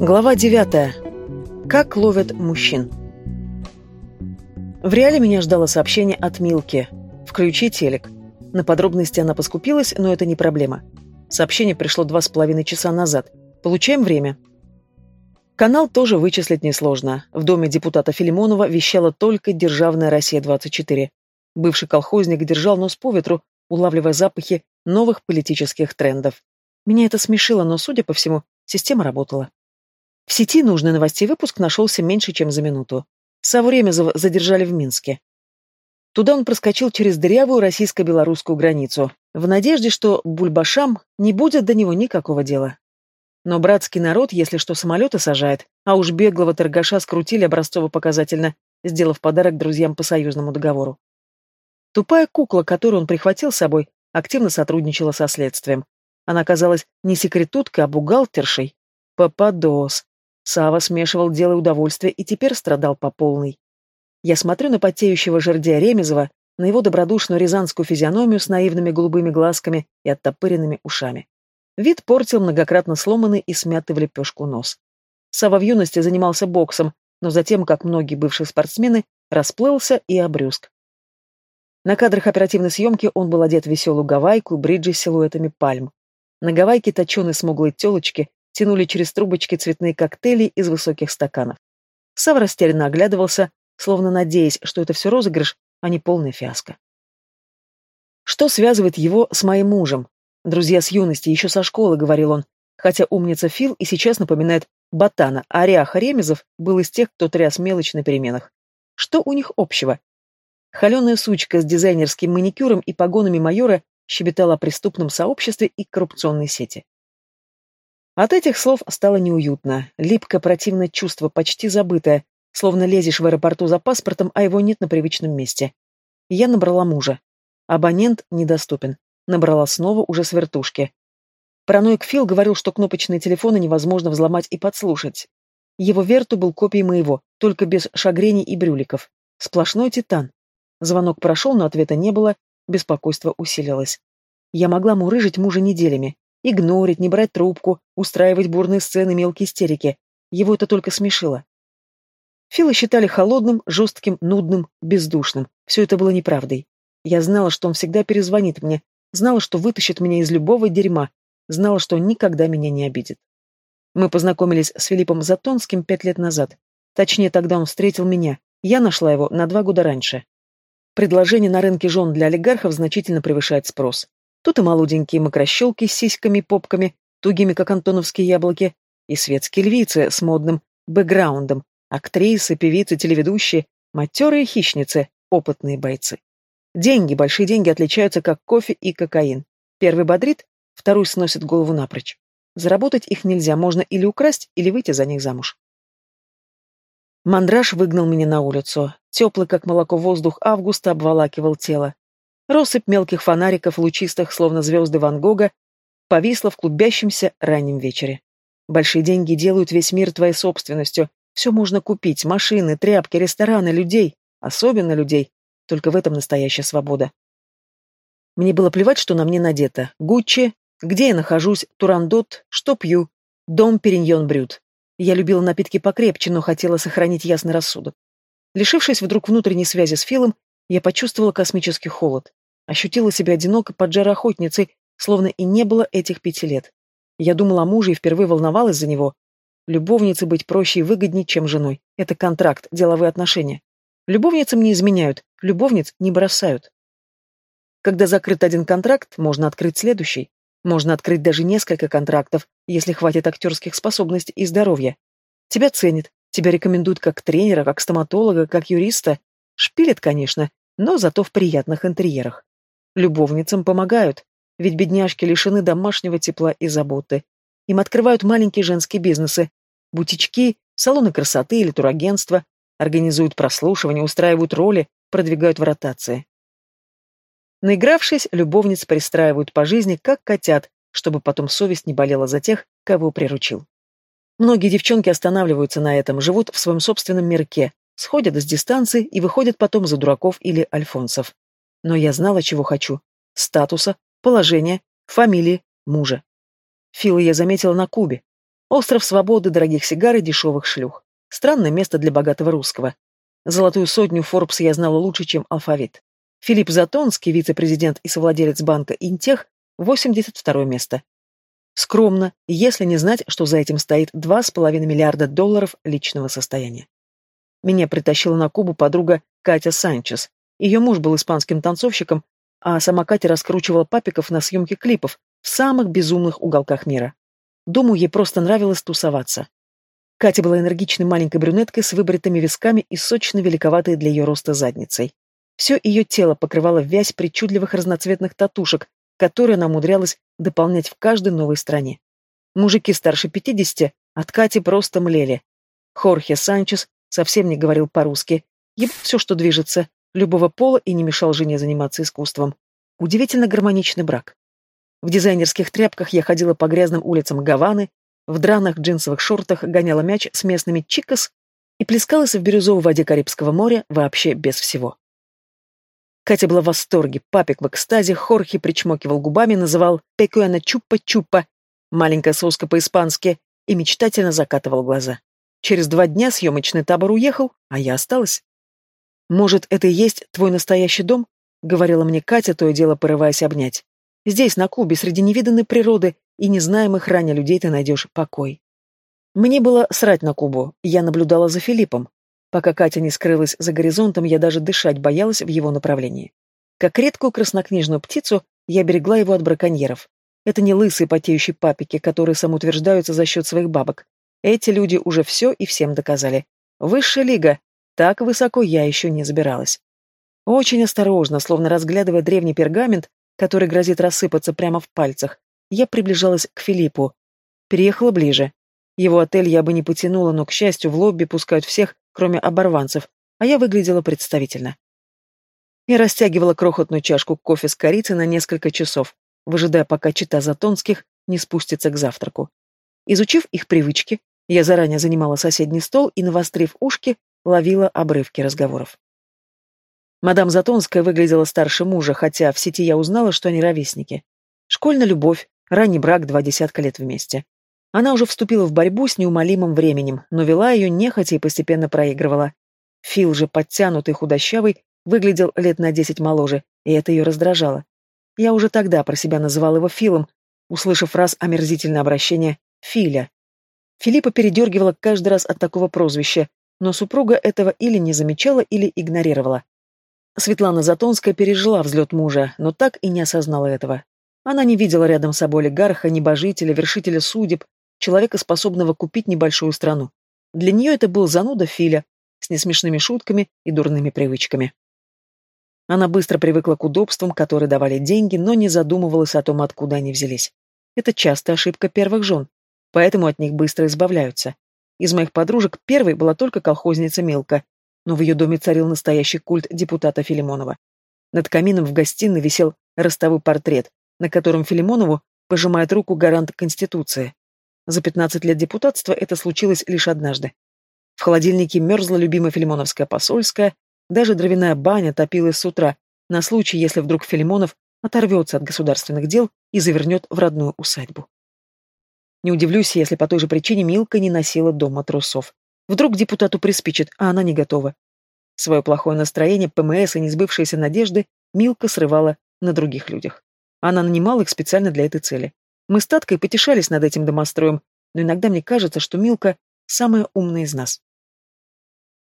Глава 9. Как ловят мужчин. В реале меня ждало сообщение от Милки. «Включи телек». На подробности она поскупилась, но это не проблема. Сообщение пришло два с половиной часа назад. Получаем время. Канал тоже вычислить несложно. В доме депутата Филимонова вещала только «Державная Россия-24». Бывший колхозник держал нос по ветру, улавливая запахи новых политических трендов. Меня это смешило, но, судя по всему, система работала. В сети нужный новостей выпуск нашелся меньше, чем за минуту. Саву Ремезова задержали в Минске. Туда он проскочил через дырявую российско-белорусскую границу, в надежде, что бульбашам не будет до него никакого дела. Но братский народ, если что, самолеты сажает, а уж беглого торгаша скрутили образцово-показательно, сделав подарок друзьям по союзному договору. Тупая кукла, которую он прихватил с собой, активно сотрудничала со следствием. Она оказалась не секретуткой, а бухгалтершей. Попадос. Сава смешивал дело и удовольствие и теперь страдал по полной. Я смотрю на потеющего жердя Ремезова, на его добродушную рязанскую физиономию с наивными голубыми глазками и оттопыренными ушами. Вид портил многократно сломанный и смятый в лепешку нос. Сава в юности занимался боксом, но затем, как многие бывшие спортсмены, расплылся и обрюзг. На кадрах оперативной съемки он был одет в веселую гавайку, бриджи с силуэтами пальм. На гавайке точеные смуглые телочки тянули через трубочки цветные коктейли из высоких стаканов. Сава растерянно оглядывался, словно надеясь, что это все розыгрыш, а не полная фиаско. Что связывает его с моим мужем? Друзья с юности, еще со школы, говорил он, хотя умница Фил и сейчас напоминает ботана, а Ряха Ремезов был из тех, кто тряс мелочь на переменах. Что у них общего? Холеная сучка с дизайнерским маникюром и погонами майора щебетала о преступном сообществе и коррупционной сети. От этих слов стало неуютно, липкое противное чувство, почти забытое, словно лезешь в аэропорту за паспортом, а его нет на привычном месте. Я набрала мужа. Абонент недоступен. Набрала снова уже с вертушки. Параноик Фил говорил, что кнопочные телефоны невозможно взломать и подслушать. Его верту был копией моего, только без шагрений и брюликов. Сплошной титан. Звонок прошел, но ответа не было, беспокойство усилилось. Я могла мурыжить мужа неделями, игнорить, не брать трубку, устраивать бурные сцены мелкие истерики. Его это только смешило. Фила считали холодным, жестким, нудным, бездушным. Все это было неправдой. Я знала, что он всегда перезвонит мне, знала, что вытащит меня из любого дерьма, знала, что он никогда меня не обидит. Мы познакомились с Филиппом Затонским пять лет назад. Точнее, тогда он встретил меня. Я нашла его на два года раньше. Предложение на рынке жен для олигархов значительно превышает спрос. Тут и молоденькие мокрощелки с сиськами попками, тугими, как антоновские яблоки, и светские львицы с модным бэкграундом, актрисы, певицы, телеведущие, матерые хищницы, опытные бойцы. Деньги, большие деньги отличаются как кофе и кокаин. Первый бодрит, второй сносит голову напрочь. Заработать их нельзя, можно или украсть, или выйти за них замуж. Мандраж выгнал меня на улицу. Теплый, как молоко, воздух августа обволакивал тело. Россыпь мелких фонариков, лучистых, словно звезды Ван Гога, повисла в клубящемся раннем вечере. Большие деньги делают весь мир твоей собственностью. Все можно купить, машины, тряпки, рестораны, людей, особенно людей. Только в этом настоящая свобода. Мне было плевать, что на мне надето. Гуччи, где я нахожусь, Турандот, что пью, дом Периньон Брют. Я любила напитки покрепче, но хотела сохранить ясный рассудок. Лишившись вдруг внутренней связи с Филом, я почувствовала космический холод. Ощутила себя одиноко под охотницей, словно и не было этих пяти лет. Я думала о муже и впервые волновалась за него. Любовнице быть проще и выгоднее, чем женой. Это контракт, деловые отношения. Любовницам не изменяют, любовниц не бросают. Когда закрыт один контракт, можно открыть следующий. Можно открыть даже несколько контрактов, если хватит актерских способностей и здоровья. Тебя ценят, тебя рекомендуют как тренера, как стоматолога, как юриста. Шпилят, конечно, но зато в приятных интерьерах. Любовницам помогают, ведь бедняжки лишены домашнего тепла и заботы. Им открывают маленькие женские бизнесы, бутички, салоны красоты или турагентства, организуют прослушивание, устраивают роли, продвигают в ротации. Наигравшись, любовниц пристраивают по жизни, как котят, чтобы потом совесть не болела за тех, кого приручил. Многие девчонки останавливаются на этом, живут в своем собственном мирке, сходят с дистанции и выходят потом за дураков или альфонсов. Но я знала, чего хочу. Статуса, положения, фамилии, мужа. Фила я заметила на Кубе. Остров свободы, дорогих сигар и дешевых шлюх. Странное место для богатого русского. Золотую сотню Форбс я знала лучше, чем алфавит. Филипп Затонский, вице-президент и совладелец банка Интех, 82 место. Скромно, если не знать, что за этим стоит 2,5 миллиарда долларов личного состояния. Меня притащила на Кубу подруга Катя Санчес. Ее муж был испанским танцовщиком, а сама Катя раскручивала папиков на съемке клипов в самых безумных уголках мира. Думаю, ей просто нравилось тусоваться. Катя была энергичной маленькой брюнеткой с выбритыми висками и сочно великоватой для ее роста задницей. Все ее тело покрывало вязь причудливых разноцветных татушек, которые она умудрялась дополнять в каждой новой стране. Мужики старше пятидесяти от Кати просто млели. Хорхе Санчес совсем не говорил по-русски. Еб все, что движется, любого пола и не мешал жене заниматься искусством. Удивительно гармоничный брак. В дизайнерских тряпках я ходила по грязным улицам Гаваны, в драных джинсовых шортах гоняла мяч с местными чикос и плескалась в бирюзовой воде Карибского моря вообще без всего. Катя была в восторге, папик в экстазе, Хорхе причмокивал губами, называл «пекуэна чупа-чупа», маленькая соска по-испански, и мечтательно закатывал глаза. Через два дня съемочный табор уехал, а я осталась. «Может, это и есть твой настоящий дом?» — говорила мне Катя, то и дело порываясь обнять. «Здесь, на Кубе, среди невиданной природы и незнаемых ранее людей ты найдешь покой». Мне было срать на Кубу, я наблюдала за Филиппом. Пока Катя не скрылась за горизонтом, я даже дышать боялась в его направлении. Как редкую краснокнижную птицу, я берегла его от браконьеров. Это не лысые потеющие папики, которые самоутверждаются за счет своих бабок. Эти люди уже все и всем доказали. Высшая лига. Так высоко я еще не забиралась. Очень осторожно, словно разглядывая древний пергамент, который грозит рассыпаться прямо в пальцах, я приближалась к Филиппу. Переехала ближе. Его отель я бы не потянула, но, к счастью, в лобби пускают всех, кроме оборванцев, а я выглядела представительно. Я растягивала крохотную чашку кофе с корицей на несколько часов, выжидая, пока чита Затонских не спустится к завтраку. Изучив их привычки, я заранее занимала соседний стол и, навострив ушки, ловила обрывки разговоров. Мадам Затонская выглядела старше мужа, хотя в сети я узнала, что они ровесники. Школьная любовь, ранний брак, два десятка лет вместе. Она уже вступила в борьбу с неумолимым временем, но вела ее нехотя и постепенно проигрывала. Фил же, подтянутый, худощавый, выглядел лет на десять моложе, и это ее раздражало. Я уже тогда про себя называл его Филом, услышав раз омерзительное обращение «Филя». Филиппа передергивала каждый раз от такого прозвища, но супруга этого или не замечала, или игнорировала. Светлана Затонская пережила взлет мужа, но так и не осознала этого. Она не видела рядом с собой олигарха, небожителя, вершителя судеб, человека, способного купить небольшую страну. Для нее это был зануда Филя, с несмешными шутками и дурными привычками. Она быстро привыкла к удобствам, которые давали деньги, но не задумывалась о том, откуда они взялись. Это частая ошибка первых жен поэтому от них быстро избавляются. Из моих подружек первой была только колхозница Милка, но в ее доме царил настоящий культ депутата Филимонова. Над камином в гостиной висел ростовый портрет, на котором Филимонову пожимает руку гарант Конституции. За 15 лет депутатства это случилось лишь однажды. В холодильнике мерзла любимая филимоновская посольская, даже дровяная баня топилась с утра, на случай, если вдруг Филимонов оторвется от государственных дел и завернет в родную усадьбу. Не удивлюсь, если по той же причине Милка не носила дома трусов. Вдруг депутату приспичит, а она не готова. Свое плохое настроение, ПМС и несбывшиеся надежды Милка срывала на других людях. Она нанимала их специально для этой цели. Мы с Таткой потешались над этим домостроем, но иногда мне кажется, что Милка самая умная из нас.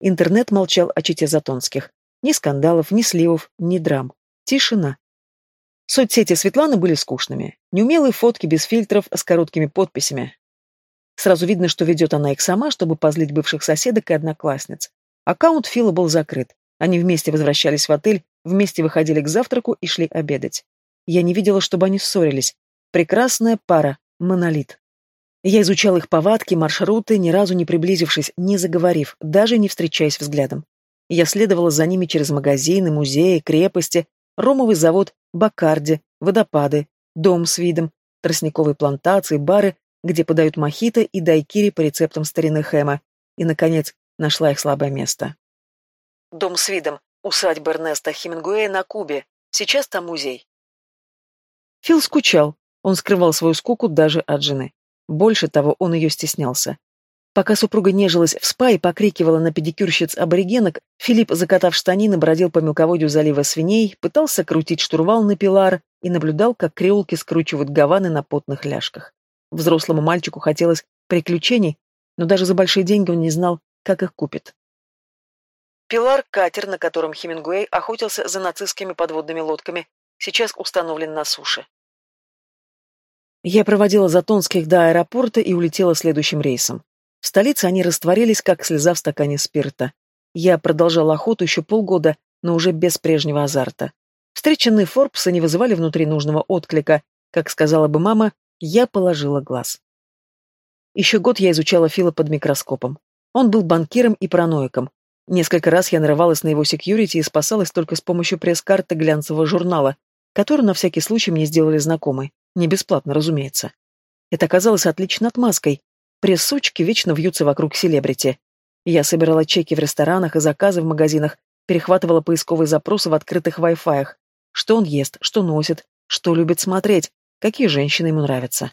Интернет молчал о чите Затонских. Ни скандалов, ни сливов, ни драм. Тишина. Соцсети Светланы были скучными. Неумелые фотки без фильтров с короткими подписями. Сразу видно, что ведет она их сама, чтобы позлить бывших соседок и одноклассниц. Аккаунт Фила был закрыт. Они вместе возвращались в отель, вместе выходили к завтраку и шли обедать. Я не видела, чтобы они ссорились. Прекрасная пара, монолит. Я изучал их повадки, маршруты, ни разу не приблизившись, не заговорив, даже не встречаясь взглядом. Я следовала за ними через магазины, музеи, крепости, ромовый завод Бакарди, водопады, дом с видом, тростниковые плантации, бары, где подают мохито и дайкири по рецептам старины Хэма. И, наконец, нашла их слабое место. Дом с видом. Усадьба Эрнеста Хемингуэя на Кубе. Сейчас там музей. Фил скучал. Он скрывал свою скуку даже от жены. Больше того, он ее стеснялся. Пока супруга нежилась в спа и покрикивала на педикюрщиц-аборигенок, Филипп, закатав штанины, бродил по мелководью залива свиней, пытался крутить штурвал на пилар и наблюдал, как креолки скручивают гаваны на потных ляжках. Взрослому мальчику хотелось приключений, но даже за большие деньги он не знал, как их купит. Пилар — катер, на котором Хемингуэй охотился за нацистскими подводными лодками, сейчас установлен на суше. Я проводила Затонских до аэропорта и улетела следующим рейсом. В столице они растворились, как слеза в стакане спирта. Я продолжала охоту еще полгода, но уже без прежнего азарта. Встреченные Форбсы не вызывали внутри нужного отклика. Как сказала бы мама, я положила глаз. Еще год я изучала Фила под микроскопом. Он был банкиром и параноиком. Несколько раз я нарывалась на его секьюрити и спасалась только с помощью пресс-карты глянцевого журнала, которую на всякий случай мне сделали знакомой. Не бесплатно, разумеется. Это оказалось отличной отмазкой, Пресс-сучки вечно вьются вокруг селебрити. Я собирала чеки в ресторанах и заказы в магазинах, перехватывала поисковые запросы в открытых Wi-Fi. Что он ест, что носит, что любит смотреть, какие женщины ему нравятся.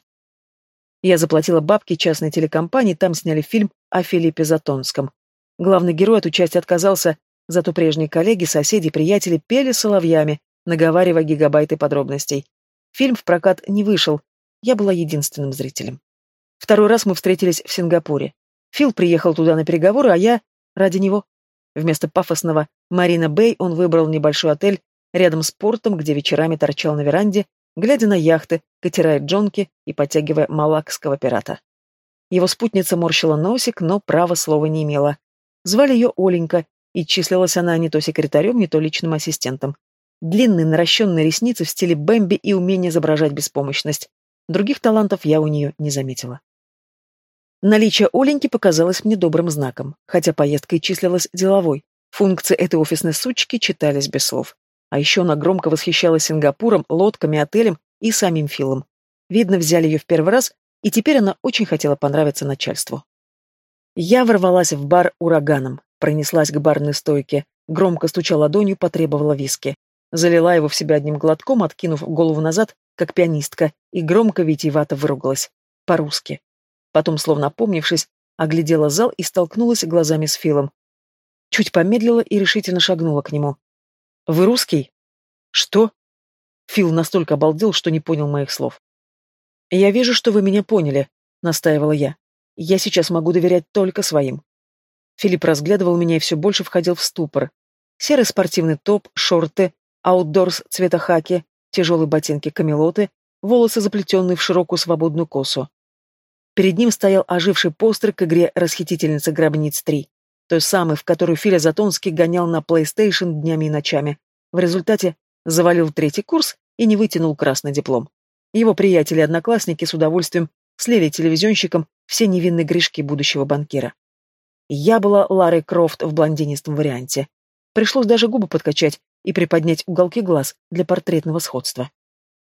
Я заплатила бабки частной телекомпании, там сняли фильм о Филиппе Затонском. Главный герой от участия отказался, зато прежние коллеги, соседи, приятели пели соловьями, наговаривая гигабайты подробностей. Фильм в прокат не вышел, я была единственным зрителем. Второй раз мы встретились в Сингапуре. Фил приехал туда на переговоры, а я ради него. Вместо пафосного Марина Бэй он выбрал небольшой отель рядом с портом, где вечерами торчал на веранде, глядя на яхты, катера и джонки и подтягивая малакского пирата. Его спутница морщила носик, но права слова не имела. Звали ее Оленька, и числилась она не то секретарем, не то личным ассистентом. Длинные наращенные ресницы в стиле Бэмби и умение изображать беспомощность. Других талантов я у нее не заметила. Наличие Оленьки показалось мне добрым знаком, хотя поездка и числилась деловой. Функции этой офисной сучки читались без слов. А еще она громко восхищалась Сингапуром, лодками, отелем и самим Филом. Видно, взяли ее в первый раз, и теперь она очень хотела понравиться начальству. Я ворвалась в бар ураганом, пронеслась к барной стойке, громко стуча ладонью, потребовала виски. Залила его в себя одним глотком, откинув голову назад, как пианистка, и громко витиевато выругалась. По-русски. Потом, словно опомнившись, оглядела зал и столкнулась глазами с Филом. Чуть помедлила и решительно шагнула к нему. «Вы русский?» «Что?» Фил настолько обалдел, что не понял моих слов. «Я вижу, что вы меня поняли», — настаивала я. «Я сейчас могу доверять только своим». Филипп разглядывал меня и все больше входил в ступор. Серый спортивный топ, шорты, аутдорс цвета хаки, тяжелые ботинки-камелоты, волосы, заплетенные в широкую свободную косу. Перед ним стоял оживший постер к игре «Расхитительница гробниц 3», той самой, в которую Филя Затонский гонял на PlayStation днями и ночами. В результате завалил третий курс и не вытянул красный диплом. Его приятели и одноклассники с удовольствием слили телевизионщикам все невинные грешки будущего банкира. Я была Ларой Крофт в блондинистом варианте. Пришлось даже губы подкачать и приподнять уголки глаз для портретного сходства.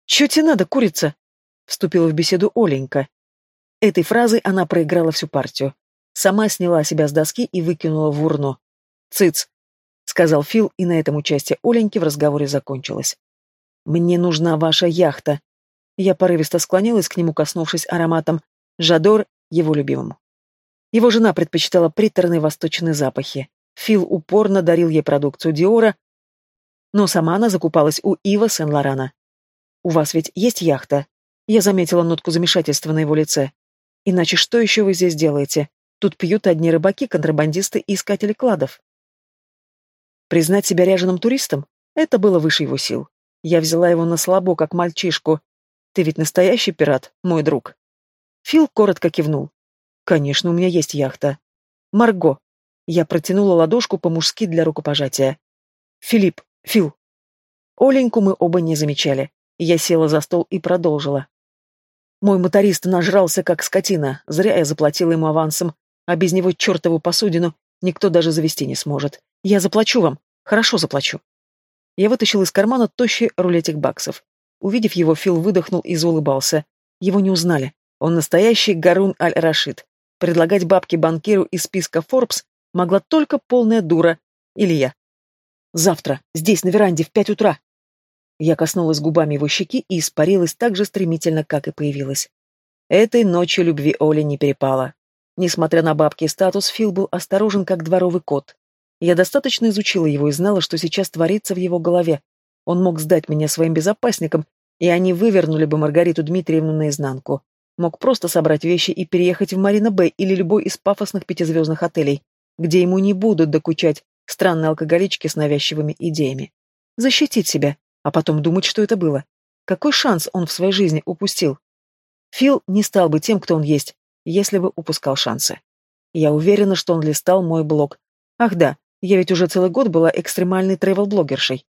«Чё тебе надо, курица?» — вступила в беседу Оленька, Этой фразой она проиграла всю партию. Сама сняла себя с доски и выкинула в урну. «Цыц!» — сказал Фил, и на этом участие Оленьки в разговоре закончилось. «Мне нужна ваша яхта». Я порывисто склонилась к нему, коснувшись ароматом «Жадор» его любимому. Его жена предпочитала приторные восточные запахи. Фил упорно дарил ей продукцию Диора, но сама она закупалась у Ива Сен-Лорана. «У вас ведь есть яхта?» Я заметила нотку замешательства на его лице. Иначе что еще вы здесь делаете? Тут пьют одни рыбаки, контрабандисты и искатели кладов. Признать себя ряженым туристом? Это было выше его сил. Я взяла его на слабо, как мальчишку. Ты ведь настоящий пират, мой друг. Фил коротко кивнул. Конечно, у меня есть яхта. Марго. Я протянула ладошку по-мужски для рукопожатия. Филипп, Фил. Оленьку мы оба не замечали. Я села за стол и продолжила. Мой моторист нажрался, как скотина, зря я заплатила ему авансом, а без него чертову посудину никто даже завести не сможет. Я заплачу вам, хорошо заплачу. Я вытащил из кармана тощий рулетик баксов. Увидев его, Фил выдохнул и заулыбался. Его не узнали. Он настоящий Гарун Аль-Рашид. Предлагать бабки банкиру из списка Forbes могла только полная дура. Или я. Завтра, здесь, на веранде, в пять утра. Я коснулась губами его щеки и испарилась так же стремительно, как и появилась. Этой ночью любви Оли не перепало. Несмотря на бабки и статус, Фил был осторожен, как дворовый кот. Я достаточно изучила его и знала, что сейчас творится в его голове. Он мог сдать меня своим безопасникам, и они вывернули бы Маргариту Дмитриевну наизнанку. Мог просто собрать вещи и переехать в Марина-Бэй или любой из пафосных пятизвездных отелей, где ему не будут докучать странные алкоголички с навязчивыми идеями. Защитить себя, а потом думать, что это было. Какой шанс он в своей жизни упустил? Фил не стал бы тем, кто он есть, если бы упускал шансы. Я уверена, что он листал мой блог. Ах да, я ведь уже целый год была экстремальной тревел-блогершей.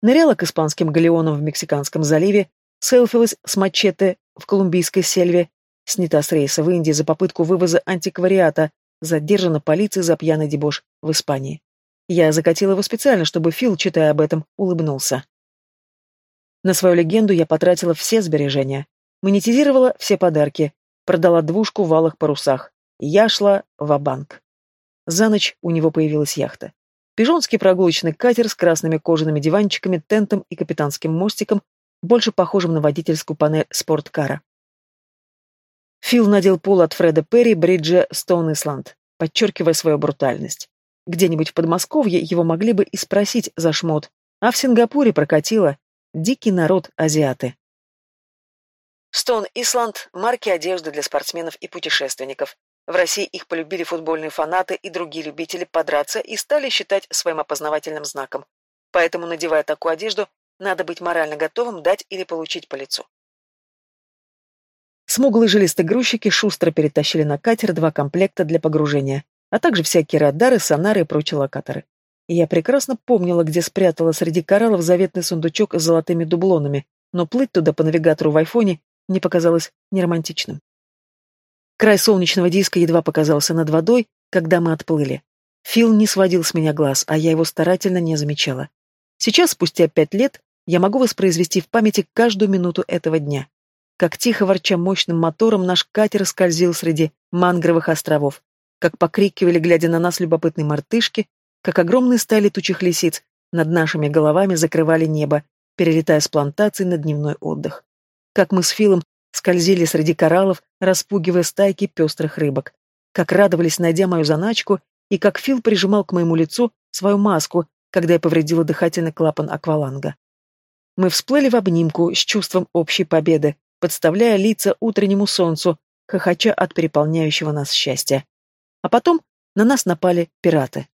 Ныряла к испанским галеонам в Мексиканском заливе, селфилась с мачете в колумбийской сельве, снята с рейса в Индии за попытку вывоза антиквариата, задержана полицией за пьяный дебош в Испании. Я закатила его специально, чтобы Фил, читая об этом, улыбнулся. На свою легенду я потратила все сбережения. Монетизировала все подарки, продала двушку в алых парусах. Я шла в банк За ночь у него появилась яхта. Пижонский прогулочный катер с красными кожаными диванчиками, тентом и капитанским мостиком, больше похожим на водительскую панель спорткара. Фил надел пол от Фреда Перри бриджа Стоун Исланд, подчеркивая свою брутальность. Где-нибудь в Подмосковье его могли бы и спросить за шмот, а в Сингапуре прокатило «Дикий народ азиаты». Стоун Исланд – марки одежды для спортсменов и путешественников. В России их полюбили футбольные фанаты и другие любители подраться и стали считать своим опознавательным знаком. Поэтому, надевая такую одежду, надо быть морально готовым дать или получить по лицу. Смуглые жилистые грузчики шустро перетащили на катер два комплекта для погружения, а также всякие радары, сонары и прочие локаторы. И я прекрасно помнила, где спрятала среди кораллов заветный сундучок с золотыми дублонами, но плыть туда по навигатору в айфоне не показалось неромантичным. Край солнечного диска едва показался над водой, когда мы отплыли. Фил не сводил с меня глаз, а я его старательно не замечала. Сейчас, спустя пять лет, я могу воспроизвести в памяти каждую минуту этого дня. Как тихо ворча мощным мотором наш катер скользил среди мангровых островов, как покрикивали, глядя на нас любопытные мартышки, как огромные стаи летучих лисиц над нашими головами закрывали небо, перелетая с плантации на дневной отдых как мы с Филом скользили среди кораллов, распугивая стайки пестрых рыбок, как радовались, найдя мою заначку, и как Фил прижимал к моему лицу свою маску, когда я повредила дыхательный клапан акваланга. Мы всплыли в обнимку с чувством общей победы, подставляя лица утреннему солнцу, хохоча от переполняющего нас счастья. А потом на нас напали пираты.